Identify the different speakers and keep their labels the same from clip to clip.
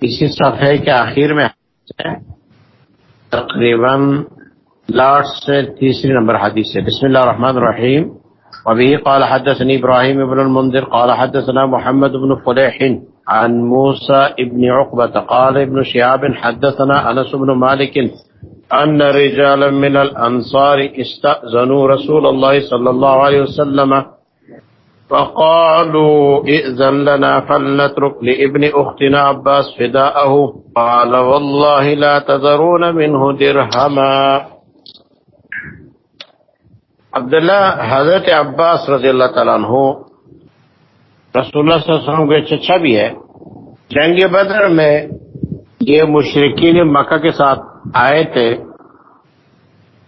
Speaker 1: اسی صفحے کے آخر میں تقریباً لاٹ سے تیسری نمبر حدیث ہے۔ بسم اللہ الرحمن الرحیم۔ وبه قال حدثني ابراهيم بن المنذر، قال حدثنا محمد بن فليح عن موسى بن عقبة قال ابن شهاب حدثنا انس بن مالك ان رجالا من الانصار استأذنوا رسول الله صلى الله عليه وسلم فقالوا ائذن لنا فلنترك لابن اختنا عباس فداءه. قال والله لا تذرون منه درهما. عبداللہ حضرت عباس رضی اللہ تعالیٰ عنہ رسول اللہ صلی اللہ علیہ وسلم کے چچا بھی ہے، جنگ بدر میں یہ مشرقین مکہ کے ساتھ آئے تھے،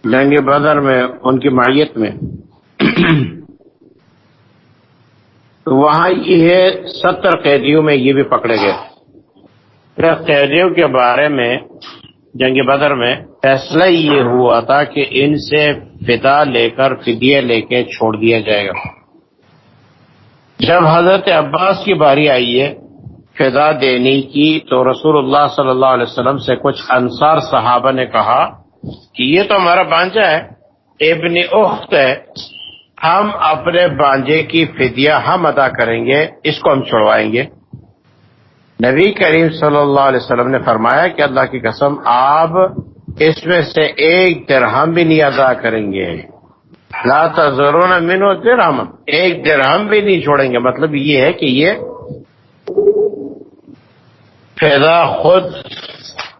Speaker 1: جنگ بدر میں، ان کی معیت میں۔ تو وہاں یہ ستر قیدیوں میں یہ بھی پکڑے گئے۔ قیدیوں کے بارے میں، جنگ بدر میں فیصلہ یہ ہوا تھا کہ ان سے فدا لے کر فدیہ لے کے چھوڑ دیا جائے گا۔ جب حضرت عباس کی باری آئی ہے فدا دینے کی، تو رسول اللہ صلی اللہ علیہ وسلم سے کچھ انصار صحابہ نے کہا کہ یہ تو ہمارا بانجا ہے، ابن اخت ہے۔ ہم اپنے بانجے کی فدیہ ہم ادا کریں گے، اس کو ہم چھوڑوائیں گے۔ نبی کریم صلی اللہ علیہ وسلم نے فرمایا کہ اللہ کی قسم، آپ اس میں سے ایک درہم بھی نہیں ادا کریں گے۔ لا تذرون منو درہم، ایک درہم بھی نہیں چھوڑیں گے۔ مطلب یہ ہے کہ یہ فیضا خود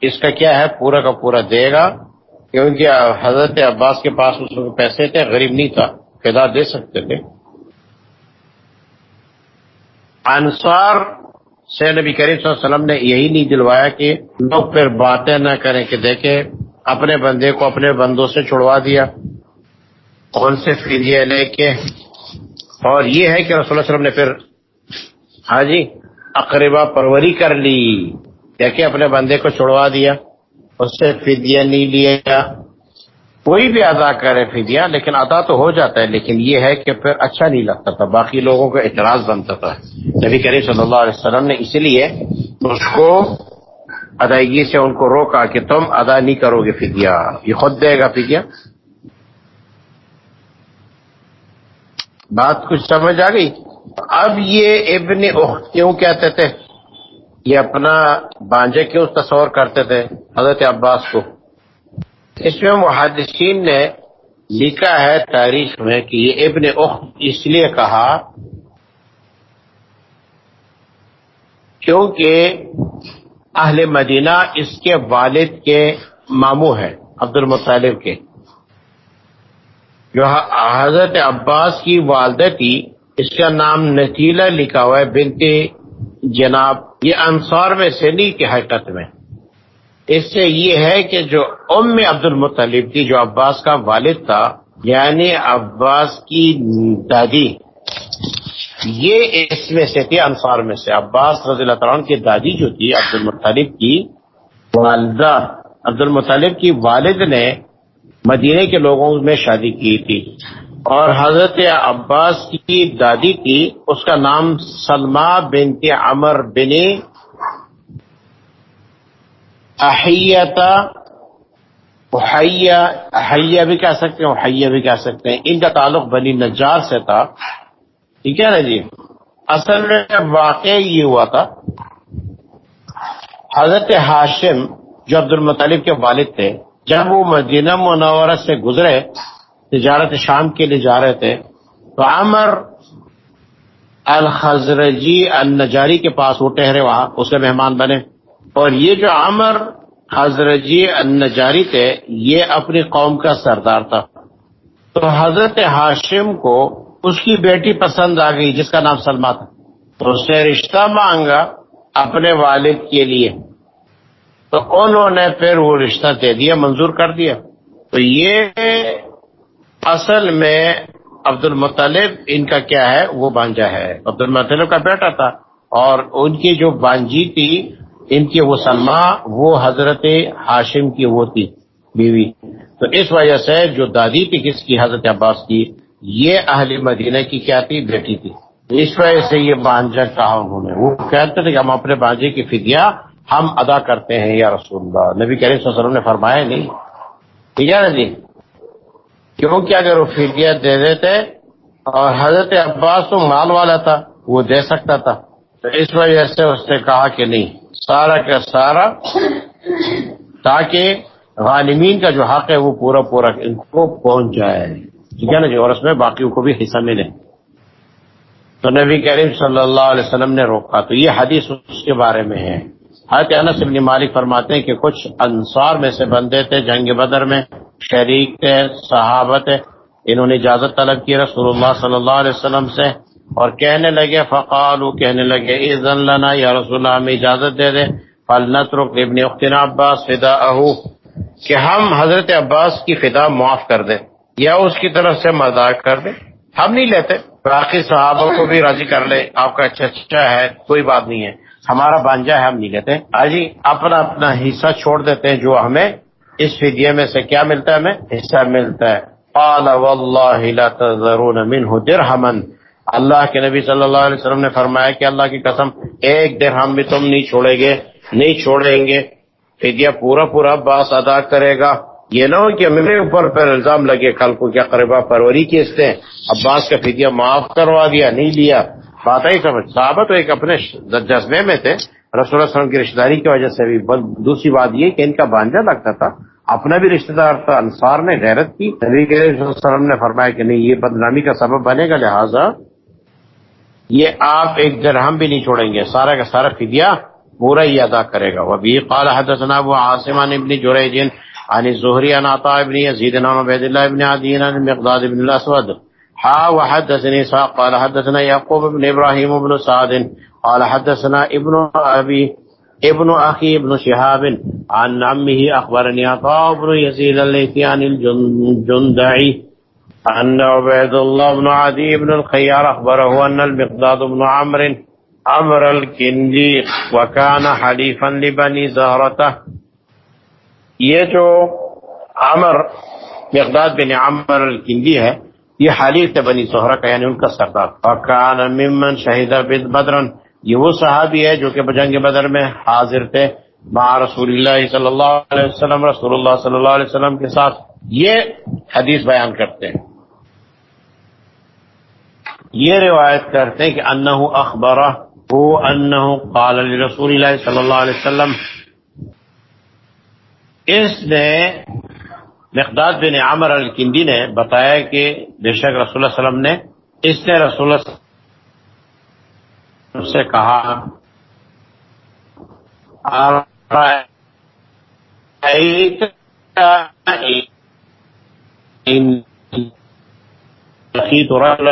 Speaker 1: اس کا کیا ہے، پورا کا پورا دے گا۔ کیونکہ حضرت عباس کے پاس اس میں پیسے تھے، غریب نہیں تھا۔ فیدا دے سکتے تھے۔ انصار سے نبی کریم صلی اللہ علیہ وسلم نے یہی نہیں دلوایا کہ لوگ پھر باتیں نہ کریں کہ دیکھیں اپنے بندے کو اپنے بندوں سے چھڑوا دیا۔ کون سے فریے لے کے اور یہ ہے کہ رسول اللہ علیہ وسلم نے پھر ہاں جی اقربا پروری کر لی۔ دیکھے اپنے بندے کو چھڑوا دیا، اس سے فدیہ نہیں لیا۔ کوئی بھی ادا کرے فدیہ لیکن ادا تو ہو جاتا ہے، لیکن یہ ہے کہ پھر اچھا نہیں لگتا تھا۔ باقی لوگوں کا اعتراض بنتا تھا۔ نبی کریم صلی اللہ علیہ وسلم نے اسی لیے اس کو ادائیگی سے ان کو روکا کہ تم ادا نہیں کرو گے فدیہ یہ خود دے گا فدیہ بات کچھ سمجھ آ گئی؟ اب یہ ابن اخت کیوں کہتے تھے؟ یہ اپنا بانجے کیوں تصور کرتے تھے؟ حضرت عباس کو۔ اس میں محدثین نے لکھا ہے تاریخ میں کہ یہ ابن اخت اس لیے کہا کیونکہ اہل مدینہ اس کے والد کے ماموں ہیں، عبد المطالب کے۔ جو حضرت عباس کی والدہ تھی، اس کا نام نتیلا لکھا ہوا ہے بنتے جناب۔ یہ انصار میں سے نہیں، کہ حقیقت میں۔ اس سے یہ ہے کہ جو ام عبد المطلب تھی، جو عباس کا والد تھا یعنی عباس کی دادی، یہ اس میں سے تھی، انصار میں سے۔ عباس رضی اللہ تعالیٰ کی دادی جو تھی عبد المطلب کی والدہ۔ عبد المطلب کی والد نے مدینے کے لوگوں میں شادی کی تھی۔ اور حضرت عباس کی دادی تھی، اس کا نام سلما بنت عمر بن احیتا احیہ بھی کہہ سکتے ہیں احیہ بھی کہہ سکتے ہیں۔ ان کا تعلق بنی نجار سے تھا۔ ٹھیک ہے نا جی؟ اصل میں واقع یہ ہوا تھا، حضرت ہاشم جو عبد المطلب کے والد تھے، جب وہ مدینہ منورہ سے گزرے، تجارت شام کے لیے جا رہے تھے، تو عمر الخزرجی النجاری کے پاس وہ ٹہرے، وہاں اس کے مہمان بنے۔ اور یہ جو عمر حضرجی النجاری تھے، یہ اپنی قوم کا سردار تھا۔ تو حضرت ہاشم کو اس کی بیٹی پسند آ گئی، جس کا نام سلما تھا۔ تو اس نے رشتہ مانگا اپنے والد کے لیے۔ تو انہوں نے پھر وہ رشتہ دے دیا، منظور کر دیا۔ تو یہ اصل میں عبد المطلب ان کا کیا ہے؟ وہ بانجا ہے۔ عبد المطلب کا بیٹا تھا۔ اور ان کی جو بانجی تھی ان کی وہ سلما وہ حضرت ہاشم کی وہ تھی، بیوی۔ تو اس وجہ سے جو دادی تھی، کس کی؟ حضرت عباس کی۔ یہ اہل مدینہ کی کیا تھی؟ بیٹی تھی۔ اس وجہ سے یہ بانجا کہا انہوں نے۔ وہ کہتے تھے کہ ہم اپنے بانجے کی فدیہ ہم ادا کرتے ہیں، یا رسول اللہ۔ نبی کریم صلی اللہ علیہ وسلم نے فرمایا، نہیں۔ ٹھیک ہے نا جی؟ کیونکہ اگر وہ فدیہ دے دیتے اور حضرت عباس تو مال والا تھا، وہ دے سکتا تھا۔ تو اس وجہ سے اس نے کہا کہ نہیں۔ سارا کا سارا، تاکہ غالمین کا جو حق ہے وہ پورا پورا ان کو پہنچ جائے۔ ٹھیک ہے نا جی؟ اور اس میں باقیوں کو بھی حصہ ملے۔ تو نبی کریم صلی اللہ علیہ وسلم نے روکا۔ تو یہ حدیث اس کے بارے میں ہے۔ حضرت انس ابن مالک فرماتے ہیں کہ کچھ انصار میں سے بندے تھے، جنگ بدر میں شریک تھے صحابت انہوں نے اجازت طلب کی رسول اللہ صلی اللہ علیہ وسلم سے۔ اور کہنے لگے فقالو کہنے لگے، اذن لنا یا رسول اللہ، ہمیں اجازت دے دے۔ فلنترک ابن اختنا عباس فدا اہو کہ ہم حضرت عباس کی فدا معاف کر دیں یا اس کی طرف سے مذاق کر دیں۔ ہم نہیں لیتے۔ باقی صحابہ کو بھی راضی کر لے آپ کا اچھا اچھا ہے، کوئی بات نہیں ہے۔ ہمارا بانجا ہے، ہم نہیں لیتے۔ آجی، اپنا اپنا حصہ چھوڑ دیتے ہیں جو ہمیں اس فدیے میں سے کیا ملتا ہے؟ ہمیں حصہ ملتا ہے۔ قال واللہ لا تذرون منه درہما۔ اللہ کے نبی صلی اللہ علیہ وسلم نے فرمایا کہ اللہ کی قسم، ایک درہم بھی تم نہیں چھوڑیں گے، نہیں چھوڑیں گے۔ فدیہ پورا پورا باس ادا کرے گا۔ یہ نہ ہو کہ میرے اوپر پر الزام لگے، کل کو کیا قریبا پروری کی اس نے۔ عباس کا فدیہ معاف کروا دیا، نہیں لیا۔ بات ہی سمجھ صحابہ تو ایک اپنے جذبے میں تھے۔ رسول اللہ علیہ وسلم کی رشتہ داری کی وجہ سے بھی۔ دوسری بات یہ کہ ان کا بانجا لگتا تھا۔ اپنا بھی رشتہ دار تھا، انصار نے غیرت کی۔ نبی کے وسلم نے فرمایا کہ نہیں، یہ بدنامی کا سبب بنے گا، لہٰذا یہ آپ ایک درہم بھی نہیں چھوڑیں گے، سارا کا سارا فدیہ پورا ہی ادا کرے گا۔ وبی قال حدثنا ابو عاصم عن ابن جریج، عن الزهري عن عطاء ابن يزيد عن عبيد الله ابن عدي عن المقداد ابن الاسود۔ حا وحدثني ساق قال حدثنا يعقوب بن ابراهيم بن سعد، قال حدثنا ابن ابي ابن اخي ابن شهاب عن عمه اخبرني عطاء بن يزيد الليثي عن الجندعي ان عبيد الله بن عدي بن الخيار اخبره ان المقداد بن عمرو امر الکندی وکان حلیفا لبنی زہرتہ یہ جو عمر، مقداد بن عمر الکندی ہے، یہ حلیف تھے بنی زہرہ کا یعنی ان کا سردار۔ وکان ممن شہید بدرن یہ وہ صحابی ہے جو کہ جنگ بدر میں حاضر تھے۔ مع رسول اللہ صلی اللہ علیہ وسلم، رسول اللہ صلی اللہ علیہ وسلم کے ساتھ۔ یہ حدیث بیان کرتے ہیں۔ یہ روایت کرتے ہیں کہ انہو اخبرہ، وہ انہو قال لرسول اللہ صلی اللہ علیہ وسلم، اس نے مقداد بن عمر الکندی نے بتایا کہ بے شک رسول اللہ علیہ وسلم نے، اس نے رسول اللہ سے کہا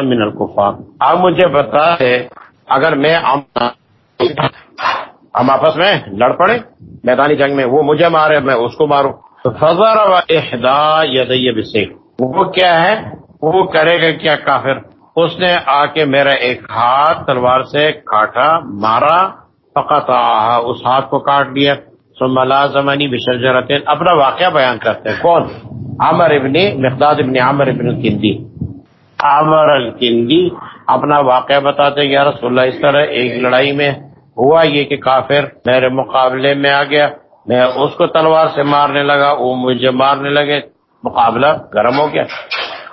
Speaker 1: من الکفار آپ مجھے بتا اگر میں ہم آپس میں لڑ پڑے، میدانی جنگ میں، وہ مجھے مارے، میں اس کو ماروں۔ تو فضر و احدا یدی بسیف۔ وہ کیا ہے؟ وہ کرے گا کیا کافر؟ اس نے آ کے میرا ایک ہاتھ تلوار سے کاٹا، مارا فقط اس ہاتھ کو کاٹ دیا۔ سو ملازمنی بشرجرت اپنا واقعہ بیان کرتے ہیں۔ کون؟ عامر ابن مقداد ابن عامر ابن الکندی عامر الکندی اپنا واقعہ بتاتے یا رسول اللہ، اس طرح ایک لڑائی میں ہوا یہ کہ کافر میرے مقابلے میں آ گیا، میں اس کو تلوار سے مارنے لگا، وہ مجھے مارنے لگے، مقابلہ گرم ہو گیا۔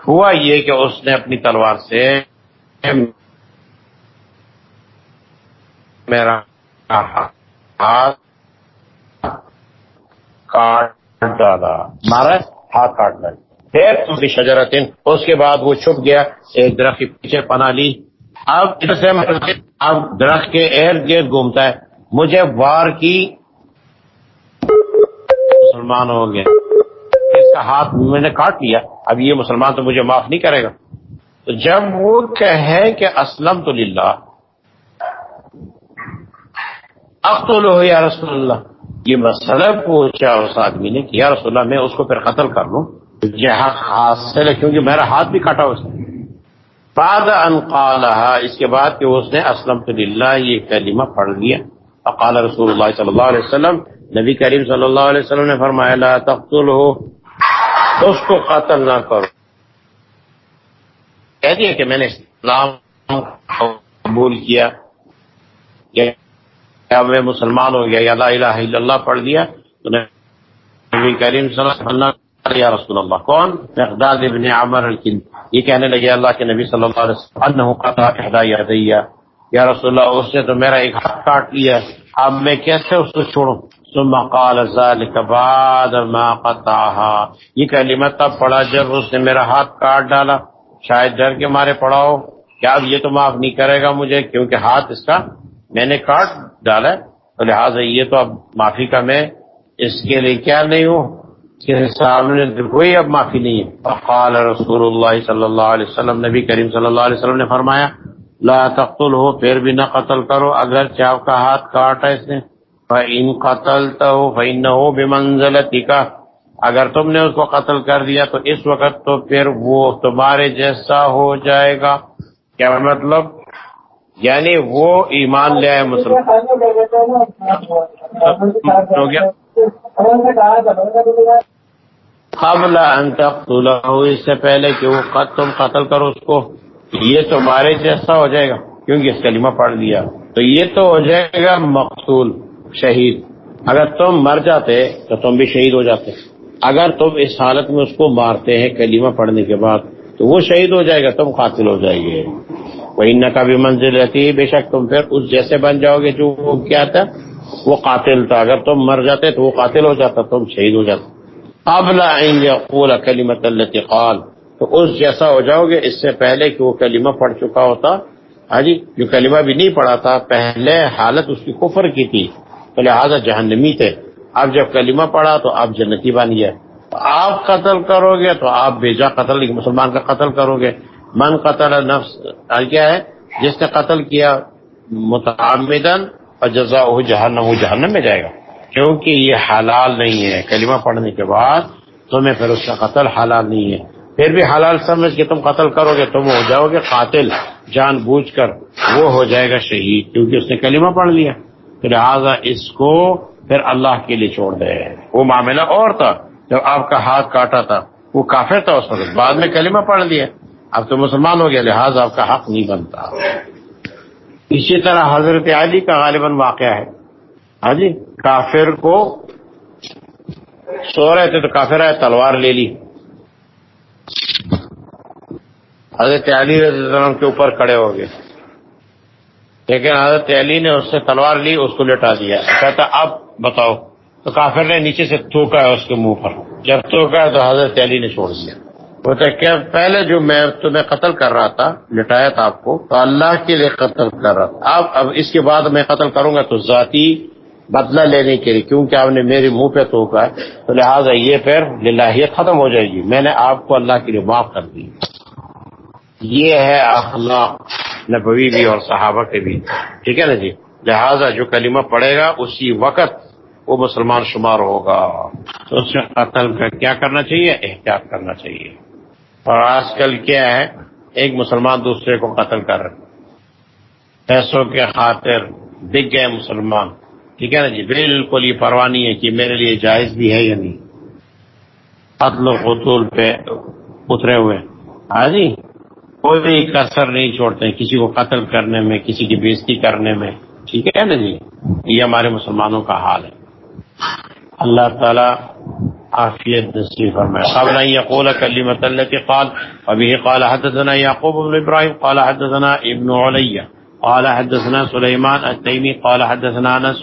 Speaker 1: ہوا یہ کہ اس نے اپنی تلوار سے میرا ہاتھ کاٹ ڈالا۔ مارا ہاتھ کاٹ ڈالا۔ پھر اس کے بعد وہ چھپ گیا، ایک درخت کے پیچھے پناہ لی۔ اب سے مطلب اب درخت کے ارد گرد گھومتا ہے۔ مجھے وار کی مسلمان ہو گیا اس کا ہاتھ میں نے کاٹ لیا۔ اب یہ مسلمان تو مجھے معاف نہیں کرے گا۔ تو جب وہ کہے کہ اسلم تو للہ اب تو لو یا رسول اللہ، یہ مسئلہ پوچھا اس آدمی نے کہ یا رسول اللہ، میں اس کو پھر قتل کر لوں۔ یہ حق حاصل ہے کیونکہ میرا ہاتھ بھی کاٹا اس نے۔ بعد ان قالها اس کے بعد کہ اس نے اسلم للہ، یہ کلمہ پڑھ لیا۔ فقال رسول اللہ صلی اللہ علیہ وسلم، نبی کریم صلی اللہ علیہ وسلم نے فرمایا، لا تقتلہ، اس کو قتل نہ کرو۔ کہہ دیا کہ میں نے اسلام قبول کیا اب میں مسلمان ہو گیا، یا لا الہ الا اللہ پڑھ دیا تو نبی کریم صلی اللہ علیہ وسلم یا رسول اللہ، کون؟ مقداد ابن عمر الکن. یہ کہنے لگے، اللہ کے نبی صلی اللہ علیہ وسلم، انہو قطع احدا یادیہ یا رسول اللہ، اس نے تو میرا ایک ہاتھ کاٹ لیا اب میں کیسے اس کو چھوڑوں؟ ثم قال ذلك بعد ما قطعها. یہ کلمہ تب پڑا جب اس نے میرا ہاتھ کاٹ ڈالا۔ شاید ڈر کے مارے پڑاؤ کیا اب یہ تو معاف نہیں کرے گا مجھے، کیونکہ ہاتھ اس کا میں نے کاٹ ڈالا ہے۔ تو لہٰذا یہ تو اب معافی کا میں اس کے لیے کیا نہیں ہوں۔ اس کوئی اب معافی نہیں ہے۔ قال رسول اللہ صلی اللہ علیہ وسلم، نبی کریم صلی اللہ علیہ وسلم نے فرمایا، لا تقتل ہو پھر بھی نہ قتل کرو اگر چاو کا ہاتھ کاٹا اس نے۔ ان قتل تو نہ ہو بے کا اگر تم نے اس کو قتل کر دیا، تو اس وقت تو پھر وہ تمہارے جیسا ہو جائے گا۔ کیا مطلب؟ یعنی وہ ایمان لے آئے مسلمان۔ ہو گیا۔ قبل ان تقتلہ اس سے پہلے کہ وہ تم قتل کرو اس کو، یہ تمہارے جیسا ہو جائے گا، کیونکہ اس کلمہ پڑھ دیا تو یہ تو ہو جائے گا مقتول، شہید۔ اگر تم مر جاتے، تو تم بھی شہید ہو جاتے۔ اگر تم اس حالت میں اس کو مارتے ہیں کلمہ پڑھنے کے بعد، تو وہ شہید ہو جائے گا، تم قاتل ہو جائے گے وہ ان کا بھی منزل رہتی ہے بے شک تم پھر اس جیسے بن جاؤ گے جو وہ کیا تھا۔ وہ قاتل تھا۔ اگر تم مر جاتے تو وہ قاتل ہو جاتا، تم شہید ہو جاتا اب لا کلیمت اللہ قال، تو اس جیسا ہو جاؤ گے اس سے پہلے کہ وہ کلمہ پڑھ چکا ہوتا۔ ہاں جی جو کلمہ بھی نہیں پڑھا تھا، پہلے حالت اس کی کفر کی تھی، تو لہٰذا جہنمی تھے۔ اب جب کلمہ پڑھا تو آپ جنتی بن گیا آپ قتل کرو گے تو آپ بیجا قتل مسلمان کا قتل کرو گے۔ من قتل نفس کیا ہے؟ جس نے قتل کیا متعمدن اور جزا جہنم جہنم میں جائے گا۔ کیونکہ یہ حلال نہیں ہے۔ کلمہ پڑھنے کے بعد تمہیں پھر اس کا قتل حلال نہیں ہے۔ پھر بھی حلال سمجھ کے تم قتل کرو گے تم ہو جاؤ گے قاتل۔ جان بوجھ کر وہ ہو جائے گا شہید کیونکہ اس نے کلمہ پڑھ لیا۔ لہٰذا اس کو پھر اللہ کے لیے چھوڑ دے۔ وہ معاملہ اور تھا۔ جب آپ کا ہاتھ کاٹا تھا، وہ کافر تھا اس وقت۔ بعد میں کلمہ پڑھ لیا۔ اب تو مسلمان ہو گیا، لہٰذا آپ کا حق نہیں بنتا۔ اسی طرح حضرت علی کا غالباً واقعہ ہے۔ ہاں جی کافر کو سو رہے تھے تو کافر آئے، تلوار لے لی۔ حضرت علی رضی اللہ عنہ کے اوپر کھڑے ہو گئے۔ لیکن حضرت علی نے اس سے تلوار لی، اس کو لٹا دیا۔ کہتا، اب بتاؤ۔ تو کافر نے نیچے سے تھوکا ہے اس کے منہ پر۔ جب تھوکا ہے تو حضرت علی نے چھوڑ دیا۔ بولتے کہ پہلے جو میں تمہیں قتل کر رہا تھا، لٹایا تھا آپ کو، تو اللہ کے لیے قتل کر رہا تھا۔ اب اب اس کے بعد میں قتل کروں گا تو ذاتی بدلہ لینے کے لیے، کیونکہ آپ نے میرے منہ پہ توکا ہے۔ تو لہٰذا یہ پھر للہیت ختم ہو جائے گی۔ میں نے آپ کو اللہ کے لیے معاف کر دی۔ یہ ہے اخلاق نبوی بھی اور صحابہ کے بھی۔ ٹھیک ہے نا جی؟ لہٰذا جو کلمہ پڑے گا، اسی وقت وہ مسلمان شمار ہوگا۔ تو اس میں قتل کا کیا کرنا چاہیے؟ احتیاط کرنا چاہیے۔ اور آج کل کیا ہے، ایک مسلمان دوسرے کو قتل کر رہے پیسوں کے خاطر بک گئے مسلمان۔ ٹھیک ہے نا جی؟ بالکل یہ پروانی ہے کہ میرے لیے جائز بھی ہے یا نہیں۔ قتل و قتول پہ اترے ہوئے۔ ہاں جی؟ کوئی کسر نہیں چھوڑتے کسی کو قتل کرنے میں، کسی کی بےزتی کرنے میں۔ ٹھیک ہے نا جی؟ یہ ہمارے مسلمانوں کا حال ہے۔ اللہ تعالی عافیت نصیب فرمائے. قبل ان يقول كلمة التي قال، وبه قال حدثنا يعقوب بن ابراهيم قال حدثنا ابن علي قال حدثنا سليمان التيمي قال حدثنا انس،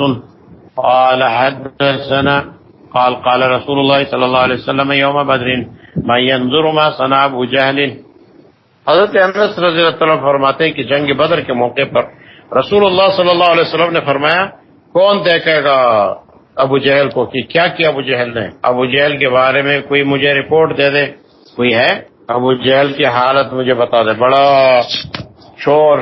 Speaker 1: قال حدثنا، قال قال رسول الله صلى الله عليه وسلم يوم بدر ما ينظر ما صنع ابو جهل حضرت انس رضی اللہ عنہ فرماتے ہیں کہ جنگ بدر کے موقع پر رسول اللہ صلی اللہ علیہ وسلم نے فرمایا، کون دیکھے گا؟ ابو جہل کو کہ کیا کیا ابو جہل نے؟ ابو جہل کے بارے میں کوئی مجھے رپورٹ دے دے؟ کوئی ہے؟ ابو جہل کی حالت مجھے بتا دے۔ بڑا شور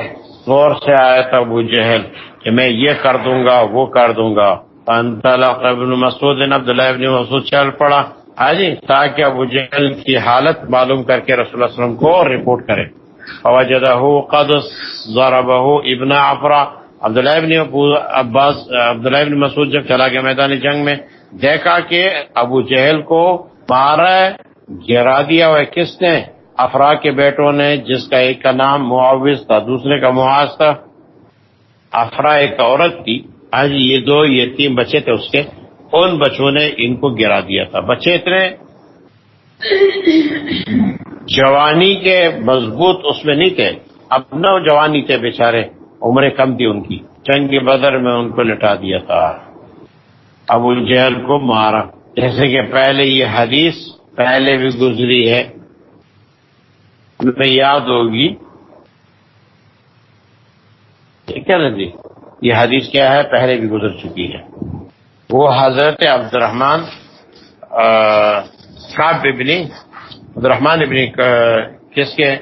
Speaker 1: زور سے آیا تھا ابو جہل کہ میں یہ کر دوں گا، وہ کر دوں گا۔ ابن مسعود، عبداللہ ابن مسعود چل پڑا ہاں جی تاکہ ابو جہل کی حالت معلوم کر کے رسول اللہ علیہ وسلم کو رپورٹ کرے۔ فوجدہ قد ضربہ ابن عفرہ عبداللہ ابن عباس عبداللہ ابن مسعود جب چلا گیا میدان جنگ میں، دیکھا کہ ابو جہل کو مارا گرا دیا ہوا کس نے افرا کے بیٹوں نے، جس کا ایک کا نام معاوض تھا، دوسرے کا معاذ تھا، افرا ایک عورت تھی۔ آج یہ دو، یہ تین بچے تھے اس کے۔ ان بچوں نے ان کو گرا دیا تھا۔ بچے اتنے جوانی کے مضبوط اس میں نہیں تھے۔ اب نو جوانی تھے بیچارے۔ عمریں کم تھی ان کی۔ جنگ بدر میں ان کو لٹا دیا تھا۔ ابو جہل کو مارا۔ جیسے کہ پہلے یہ حدیث پہلے بھی گزری ہے۔ میں یاد ہوگی۔ ٹھیک ہے نا جی یہ حدیث کیا ہے؟ پہلے بھی گزر چکی ہے۔ وہ حضرت عبد الرحمان صاحب ابنی عبد الرحمان ابنی کس کے؟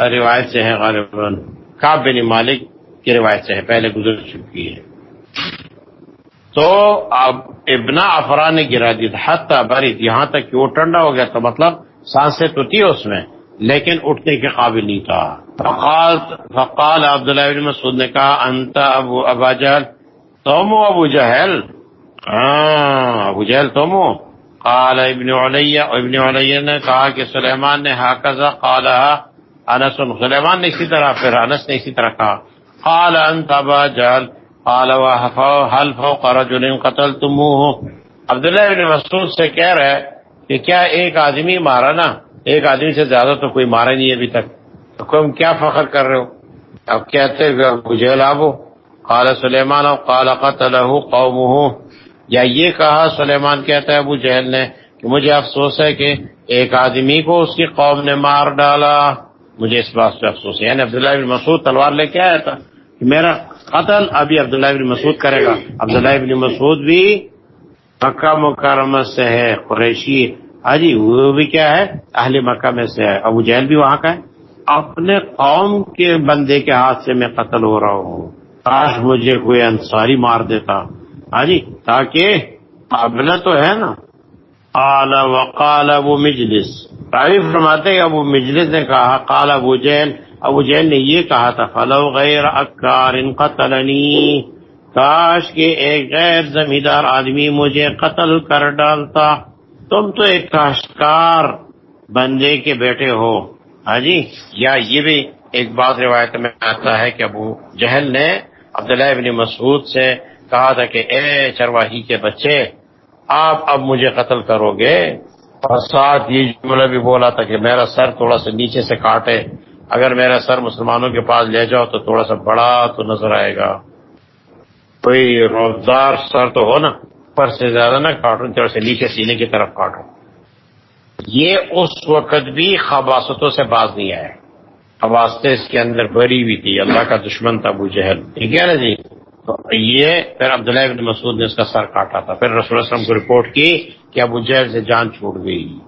Speaker 1: روایت سے ہے غالباً۔ کاب بن مالک کی روایت سے ہے پہلے گزر چکی ہے تو اب ابنا افرا نے گرا دی حتی برید، یہاں تک کہ وہ ٹھنڈا ہو گیا تو مطلب سانسیں تو تھی اس میں، لیکن اٹھنے کے قابل نہیں تھا۔ فقال فقال عبداللہ بن مسعود نے کہا، انت ابو ابا جہل، تم ابو جہل؟ ہاں ابو جہل تم قال ابن علیہ ابن علیہ نے کہا کہ سلیمان نے حاکزہ قالہ انس سلیمان نے اسی طرح، پھر انس نے اسی طرح کہا۔ قال انت ابا جہل قال هل فوق رجل قتلتموه؟ عبداللہ بن مسعود سے کہہ رہے کہ کیا ایک آدمی مارا نا؟ ایک آدمی سے زیادہ تو کوئی مارا نہیں ابھی تک۔ تو تم کیا فخر کر رہے ہو؟ اب کہتے مجھے لابو قال سلیمان او قال قتله قومه۔ یا یہ کہا سلیمان کہتا ہے ابو جہل نے کہ مجھے افسوس ہے کہ ایک آدمی کو اس کی قوم نے مار ڈالا۔ مجھے اس بات سے افسوس ہے۔ یعنی عبداللہ بن مسعود تلوار لے کے آیا تھا کہ میرا قتل ابھی عبداللہ بن مسعود کرے گا۔ عبداللہ بن مسعود بھی مکہ مکرمہ سے ہے، قریشی۔ حجی وہ بھی کیا ہے؟ اہل مکہ میں سے ہے۔ ابو جہل بھی وہاں کا ہے۔ اپنے قوم کے بندے کے ہاتھ سے میں قتل ہو رہا ہوں۔ کاش مجھے کوئی انصاری مار دیتا۔ حجی تاکہ قابلہ تو ہے نا۔ قال وقال ابو مجلس۔ تعریف فرماتے ابو مجلس نے کہا، قال ابو جہل ابو جہل نے یہ کہا تھا، فلو غیر اکار ان قتلنی کاش کے ایک غیر زمیندار آدمی مجھے قتل کر ڈالتا۔ تم تو ایک کاشتکار بندے کے بیٹے ہو۔ ہاں جی؟ یا یہ بھی ایک بات روایت میں آتا ہے کہ ابو جہل نے عبداللہ ابن مسعود سے کہا تھا کہ، اے چرواہی کے بچے، آپ اب مجھے قتل کرو گے۔ اور ساتھ یہ جملہ بھی بولا تھا کہ میرا سر تھوڑا سا نیچے سے کاٹے، اگر میرا سر مسلمانوں کے پاس لے جاؤ تو تھوڑا سا بڑا تو نظر آئے گا۔ کوئی روزدار سر تو ہو نا، پر سے زیادہ نہ کاٹو تھوڑا سے نیچے سینے کی طرف کاٹو۔ یہ اس وقت بھی خباستوں سے باز نہیں آئے خباستیں اس کے اندر بری ہوئی تھی، اللہ کا دشمن تھا ابو جہل۔ ٹھیک ہے نا جی؟ تو یہ پھر عبداللہ بن مسعود نے اس کا سر کاٹا تھا۔ پھر رسول اللہ وسلم کو رپورٹ کی۔ کہ ابو جہل سے جان چھوٹ گئی۔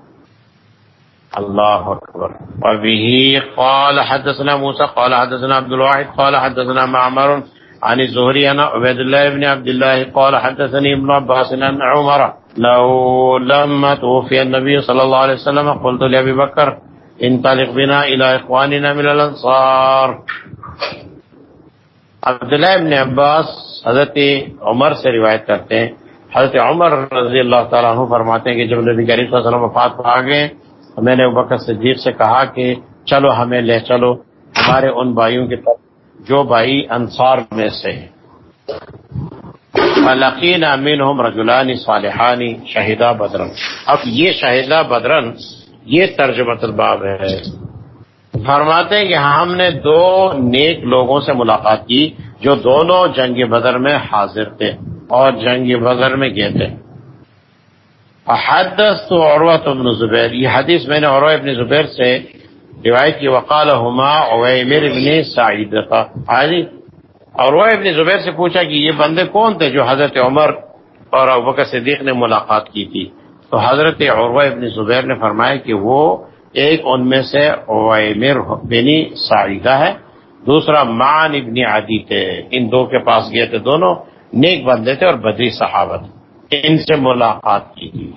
Speaker 1: اللہ اکبر۔ وبه قال، حدثنا موسى قال، حدثنا عبد الواحد، قال، حدثنا معمر، عن الزهري انا عبد الله بن عبد الله قال حدثني ابن عباس ان عمر۔ لو لما توفي النبي صلى الله عليه وسلم، قلت لابي بكر انطلق بنا الى اخواننا من الانصار۔ عبداللہ ابن عباس حضرت عمر سے روایت کرتے ہیں حضرت عمر رضی اللہ تعالیٰ عنہ فرماتے ہیں کہ جب نبی کریم صلی اللہ علیہ وسلم وفات پا گئے، تو میں نے ابکر صدیق سے کہا کہ چلو ہمیں لے چلو، ہمارے ان بھائیوں کی طرف، جو بھائی انصار میں سے لقین امین ہم رجولانی صالحانی شہیدہ بدرن اب یہ شہیدہ بدرن، یہ ترجمت الباب ہے۔ فرماتے ہیں کہ ہم نے دو نیک لوگوں سے ملاقات کی، جو دونوں جنگ بدر میں حاضر تھے۔ اور جنگ بدر میں گئے تھے حدث تو عروت ابن زبیر، یہ حدیث میں نے عروہ ابن زبیر سے روایت کی وقال ہما اویمر ابن سعید کا حاضی ہاں جی، عروہ ابن زبیر سے پوچھا کہ یہ بندے کون تھے جو حضرت عمر اور ابوبکر صدیق نے ملاقات کی تھی؟ تو حضرت عروہ ابن زبیر نے فرمایا کہ وہ ایک ان میں سے اویمر بن سعیدہ ہے، دوسرا مان ابن عدی تھے۔ ان دو کے پاس گئے تھے دونوں۔ نیک بندے تھے اور بدری صحابت ان سے ملاقات کی تھی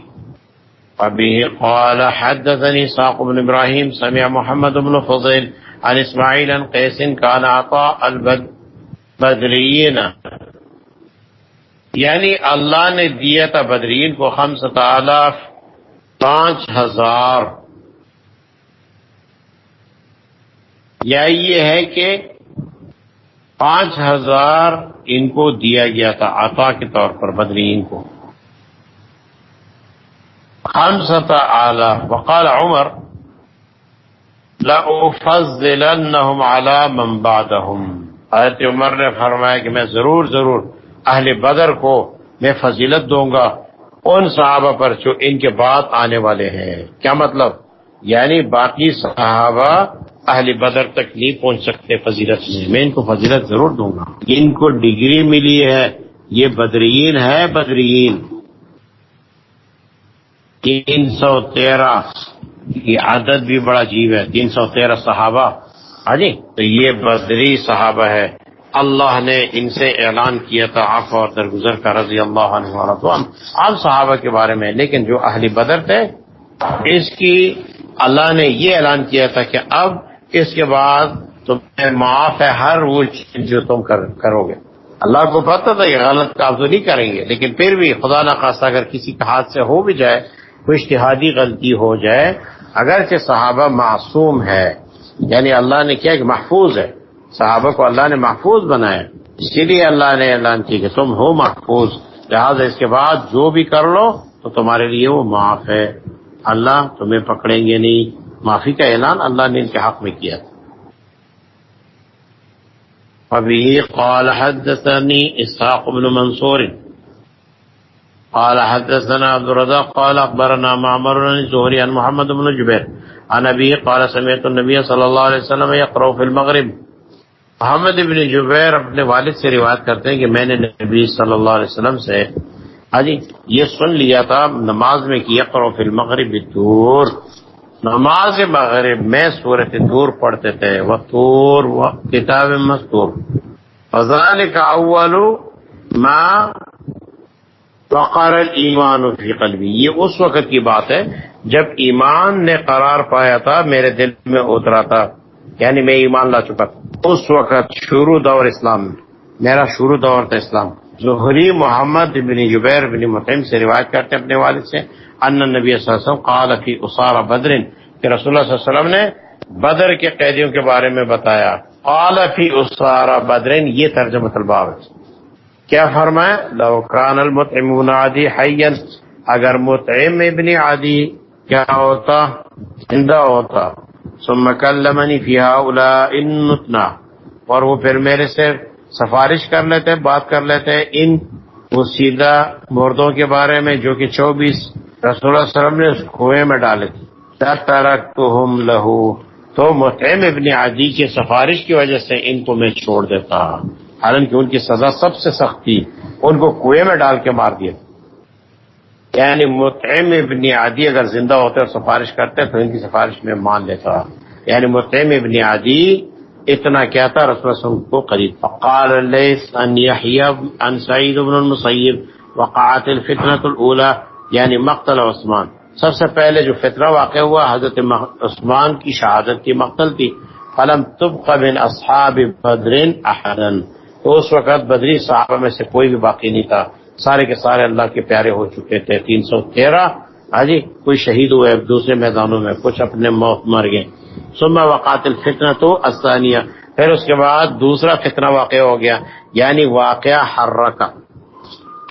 Speaker 1: ابھی قال حدثني ساق بن ابراہیم، سمع محمد بن فضل عن اسماعیل عن قیس كان عطاء البدرین یعنی اللہ نے دیا تھا بدرین کو خمسط آلاف پانچ ہزار۔ یا یہ ہے کہ پانچ ہزار ان کو دیا گیا تھا، عطا کے طور پر بدرین کو۔ خمسة آلاف۔ وقال عمر، لأفضلنهم على من بعدهم۔ حضرت عمر نے فرمایا کہ میں ضرور ضرور اہل بدر کو میں فضیلت دوں گا، ان صحابہ پر جو ان کے بعد آنے والے ہیں۔ کیا مطلب؟ یعنی باقی صحابہ اہل بدر تک نہیں پہنچ سکتے فضیلت میں میں ان کو فضیلت ضرور دوں گا۔ ان کو ڈگری ملی ہے۔ یہ بدرین ہے بدرین۔ تین سو تیرہ۔ یہ عدد بھی بڑا عجیب ہے۔ تین سو تیرہ صحابہ۔ ہاں جی؟ تو یہ بدری صحابہ ہے۔ اللہ نے ان سے اعلان کیا تھا آف اور درگزر کا رضی اللہ عنہ۔ عام صحابہ کے بارے میں لیکن جو اہل بدر تھے اس کی اللہ نے یہ اعلان کیا تھا کہ اب اس کے بعد تمہیں معاف ہے ہر وہ چیز جو تم کرو گے۔ اللہ کو پتہ تھا یہ غلط کام تو نہیں کریں گے، لیکن پھر بھی خدا نخواستہ اگر کسی کا ہاتھ سے ہو بھی جائے کوئی اشتہادی غلطی ہو جائے۔ اگرچہ صحابہ معصوم ہے یعنی اللہ نے کیا کہ محفوظ ہے۔ صحابہ کو اللہ نے محفوظ بنایا۔ اسی لیے اللہ نے اعلان کی کہ تم ہو محفوظ، لہٰذا اس کے بعد جو بھی کر لو تو تمہارے لیے وہ معاف ہے۔ اللہ تمہیں پکڑیں گے نہیں۔ معافی کا اعلان اللہ نے ان کے حق میں کیا۔ ابھی قال حدثني اسحاق بن منصور۔ قال حدثنا عبد الرزاق، قال اخبرنا معمر بن زهري عن محمد بن جبير عن ابي قال سمعت النبي صلى الله عليه وسلم يقرأ في المغرب۔ محمد ابن جبیر اپنے والد سے روایت کرتے ہیں کہ میں نے نبی صلی اللہ علیہ وسلم سے ہاں جی یہ سن لیا تھا، نماز میں کہ یقرأ في المغرب دور۔ نماز مغرب میں صورت دور پڑھتے تھے، وہ تور کتاب مستور۔ فضال کا اول ماں وقار ایمان فی قلبی۔ یہ اس وقت کی بات ہے جب ایمان نے قرار پایا تھا، میرے دل میں اترا تھا۔ یعنی میں ایمان لا چکا تھا۔ اس وقت شروع دور اسلام، میرا شروع دور تھا اسلام۔ ظہری محمد بن جبیر بن متم سے روایت کرتے اپنے والد سے، ان نبی صلی اللہ علیہ وسلم قال فی اسارہ بدرین کہ رسول اللہ صلی اللہ علیہ وسلم نے بدر کے قیدیوں کے بارے میں بتایا۔ قال فی اسارہ بدرین یہ ترجمہ الباب ہے کیا فرمایا؟ لو کان المطعم عادی حیا، اگر مطعم ابن عادی کیا ہوتا؟ زندہ ہوتا۔ ثم کلمنی فی هؤلاء النتنا اور وہ پھر میرے سے سفارش کر لیتے بات کر لیتے ان وہ سیدھا مردوں کے بارے میں جو کہ چوبیس رسول اللہ علیہ وسلم نے اس کنویں میں ڈالے تھے۔ ترکتہم لہو تو مطعم ابن عادی کی سفارش کی وجہ سے ان کو میں چھوڑ دیتا۔ حالانکہ ان کی سزا سب سے سخت تھی۔ ان کو کنویں میں ڈال کے مار دیا۔ یعنی متعم ابن عادی اگر زندہ ہوتے اور سفارش کرتے تو ان کی سفارش میں مان لیتا۔ یعنی متعم ابن عادی اتنا کیا تھا، رسول اللہ کو قریب فقال لیس ان ان سعید بن المسیب وقعت الفتنة الاولى یعنی مقتل عثمان۔ سب سے پہلے جو فتنہ واقع ہوا، حضرت عثمان کی شہادت کی مقتل تھی۔ فلم تبق من اصحاب بدر احدا۔ تو اس وقت بدری صحابہ میں سے کوئی بھی باقی نہیں تھا۔ سارے کے سارے اللہ کے پیارے ہو چکے تھے۔ تین سو تیرہ۔ ہاں جی کوئی شہید ہوئے، دوسرے میدانوں میں کچھ اپنے موت مر گئے۔ سما وقات الفتنہ تو اسانیہ پھر اس کے بعد دوسرا فتنہ واقع ہو گیا یعنی واقعہ ہر کا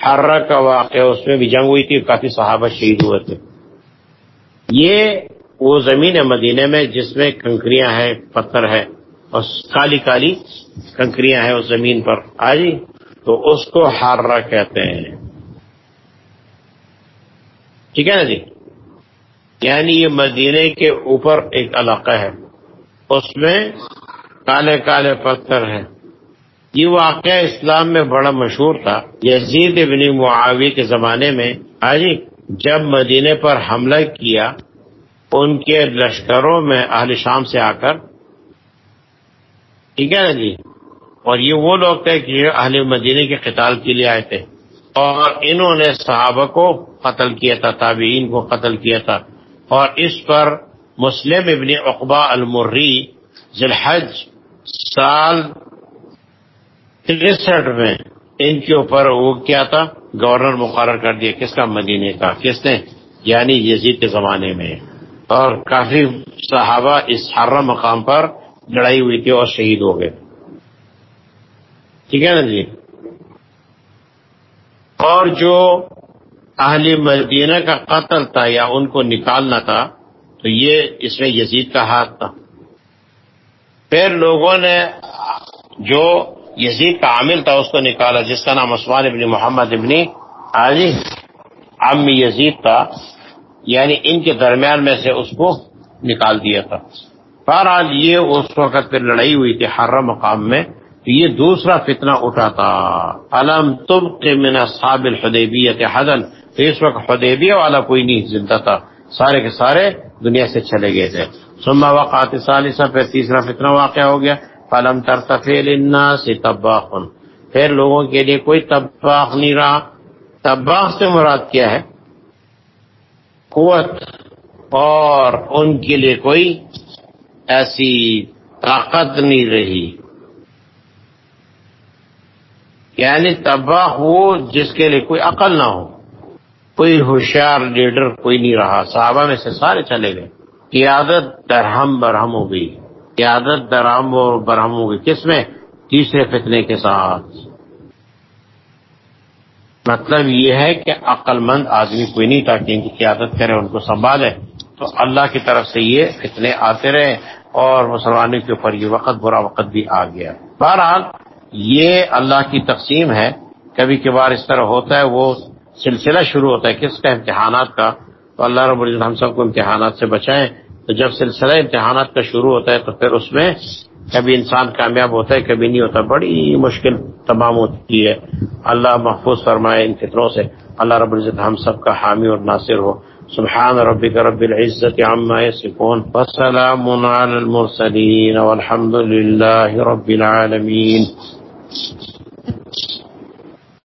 Speaker 1: ہر کا واقعہ، اس میں بھی جنگ ہوئی تھی، کافی صحابہ شہید ہوئے تھے۔ یہ وہ زمین ہے مدینے میں، جس میں کنکریاں ہیں، پتھر ہے اور کالی کالی کنکریاں ہیں اس زمین پر۔ آجی تو اس کو ہاررا کہتے ہیں۔ ٹھیک ہے نا جی؟ یعنی یہ مدینے کے اوپر ایک علاقہ ہے۔ اس میں کالے کالے پتھر ہیں۔ یہ واقعہ اسلام میں بڑا مشہور تھا۔ یزید ابن معاوی کے زمانے میں آجی جب مدینے پر حملہ کیا، ان کے لشکروں میں اہل شام سے آ کر۔ ٹھیک ہے نا جی؟ اور یہ وہ لوگ تھے کہ اہل مدینے کے قتال کے لیے آئے تھے۔ اور انہوں نے صحابہ کو قتل کیا تھا، تابعین کو قتل کیا تھا۔ اور اس پر مسلم ابن اقبا المری ذلحج سال تریسٹھ میں ان کے اوپر وہ کیا تھا؟ گورنر مقرر کر دیا. کس کا؟ مدینے کا. کس نے؟ یعنی یزید کے زمانے میں. اور کافی صحابہ اس ہر مقام پر لڑائی ہوئی تھی اور شہید ہو گئے. ٹھیک ہے نا جی؟ اور جو اہل مدینہ کا قتل تھا یا ان کو نکالنا تھا، تو یہ اس میں یزید کا ہاتھ تھا۔ پھر لوگوں نے جو یزید کا عامل تھا، اس کو نکالا، جس کا نام عثمان ابن محمد ابن علی ام یزید تھا یعنی ان کے درمیان میں سے اس کو نکال دیا تھا۔ بہرحال یہ اس وقت پھر لڑائی ہوئی تھی ہر مقام میں، تو یہ دوسرا فتنہ اٹھا تھا۔ علم تم کے من صاب الحدیبیت حدن تو اس وقت حدیبیہ والا کوئی نہیں، زندہ تھا۔ سارے کے سارے دنیا سے چلے گئے تھے۔ سما وقات ثالثہ پھر تیسرا فتنہ واقع ہو گیا۔ فلم ترتفیل الناس تباخن پھر لوگوں کے لیے کوئی تباخ نہیں رہا۔ تباخ سے مراد کیا ہے؟ قوت۔ اور ان کے لیے کوئی ایسی طاقت نہیں رہی۔ یعنی تباہ وہ جس کے لیے کوئی عقل نہ ہو۔ کوئی ہوشیار لیڈر کوئی نہیں رہا۔ صحابہ میں سے سارے چلے گئے۔ قیادت درہم برہم ہو گئی۔ قیادت درہم اور برہم ہو گئی۔ کس میں؟ تیسرے فتنے کے ساتھ۔ مطلب یہ ہے کہ عقل مند آدمی کوئی نہیں تھا کہ ان کی قیادت کرے، ان کو سنبھالے۔ تو اللہ کی طرف سے یہ فتنے آتے رہے اور مسلمانوں کے اوپر یہ وقت، برا وقت بھی آ گیا۔ بہرحال یہ اللہ کی تقسیم ہے۔ کبھی کبھار اس طرح ہوتا ہے، وہ سلسلہ شروع ہوتا ہے کس کا امتحانات کا؟ تو اللہ رب العزت ہم سب کو امتحانات سے بچائیں۔ تو جب سلسلہ امتحانات کا شروع ہوتا ہے تو پھر اس میں کبھی انسان کامیاب ہوتا ہے، کبھی نہیں ہوتا۔ بڑی مشکل تمام ہوتی ہے۔ اللہ محفوظ فرمائے ان فطروں سے۔ اللہ رب العزت ہم سب کا حامی اور ناصر ہو۔ سبحان ربك رب العزة عما يصفون والسلام على المرسلين والحمد لله رب العالمين